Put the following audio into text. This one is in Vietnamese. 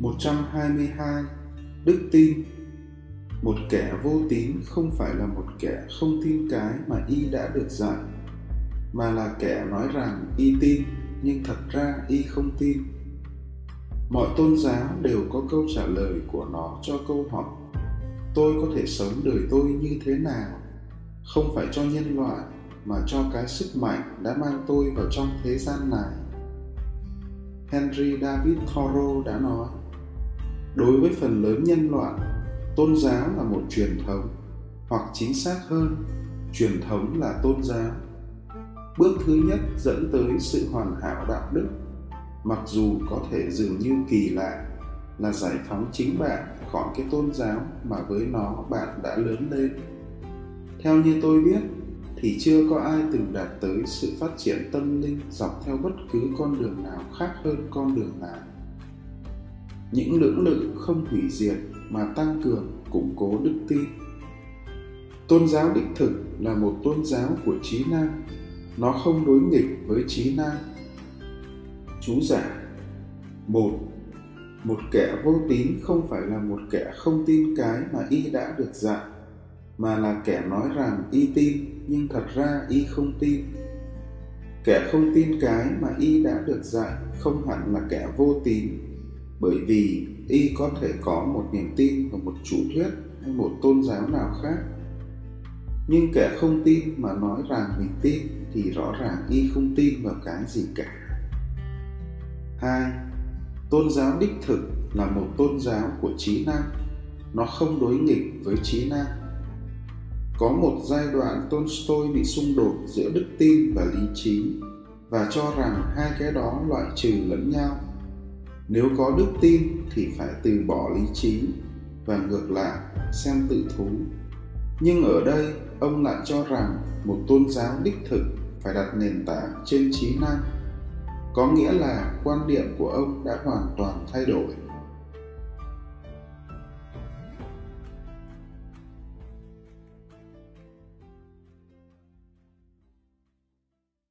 122 Đức tin Một kẻ vô tín không phải là một kẻ không tin cái mà y đã được dạy, mà là kẻ nói rằng y tin nhưng thật ra y không tin. Mọi tôn giáo đều có câu trả lời của nó cho câu hỏi Tôi có thể sống đời tôi như thế nào? Không phải cho nhân loại mà cho cái sức mạnh đã mang tôi vào trong thế gian này. Henry David Thoreau đã nói đối với phần lớn nhân loại, tôn giáo là một truyền thống, hoặc chính xác hơn, truyền thống là tôn giáo. Bước thứ nhất dẫn tới sự hoàn hảo đạo đức, mặc dù có thể dường như kỳ lạ, là giải phóng chính bạn khỏi cái tôn giáo mà với nó bạn đã lớn lên. Theo như tôi biết, thì chưa có ai từng đạt tới sự phát triển tâm linh dọc theo bất cứ con đường nào khác hơn con đường này những lưỡng lự không hủy diệt mà tăng cường, củng cố đức tin. Tôn giáo đích thực là một tôn giáo của trí năng. Nó không đối nghịch với trí năng. Chú giải một. Một kẻ vô tín không phải là một kẻ không tin cái mà y đã được dạy, mà là kẻ nói rằng y tin nhưng thật ra y không tin. Kẻ không tin cái mà y đã được dạy không hẳn là kẻ vô tín bởi vì y có thể có một niềm tin và một chủ thuyết hay một tôn giáo nào khác. Nhưng kẻ không tin mà nói rằng mình tin thì rõ ràng y không tin vào cái gì cả. Hai, tôn giáo đích thực là một tôn giáo của trí năng. Nó không đối nghịch với trí năng. Có một giai đoạn tolstoy bị xung đột giữa đức tin và lý trí và cho rằng hai cái đó loại trừ lẫn nhau nếu có đức tin thì phải từ bỏ lý trí và ngược lại, xem tự thú. Nhưng ở đây, ông lại cho rằng một tôn giáo đích thực phải đặt nền tảng trên trí năng. Có nghĩa là quan điểm của ông đã hoàn toàn thay đổi.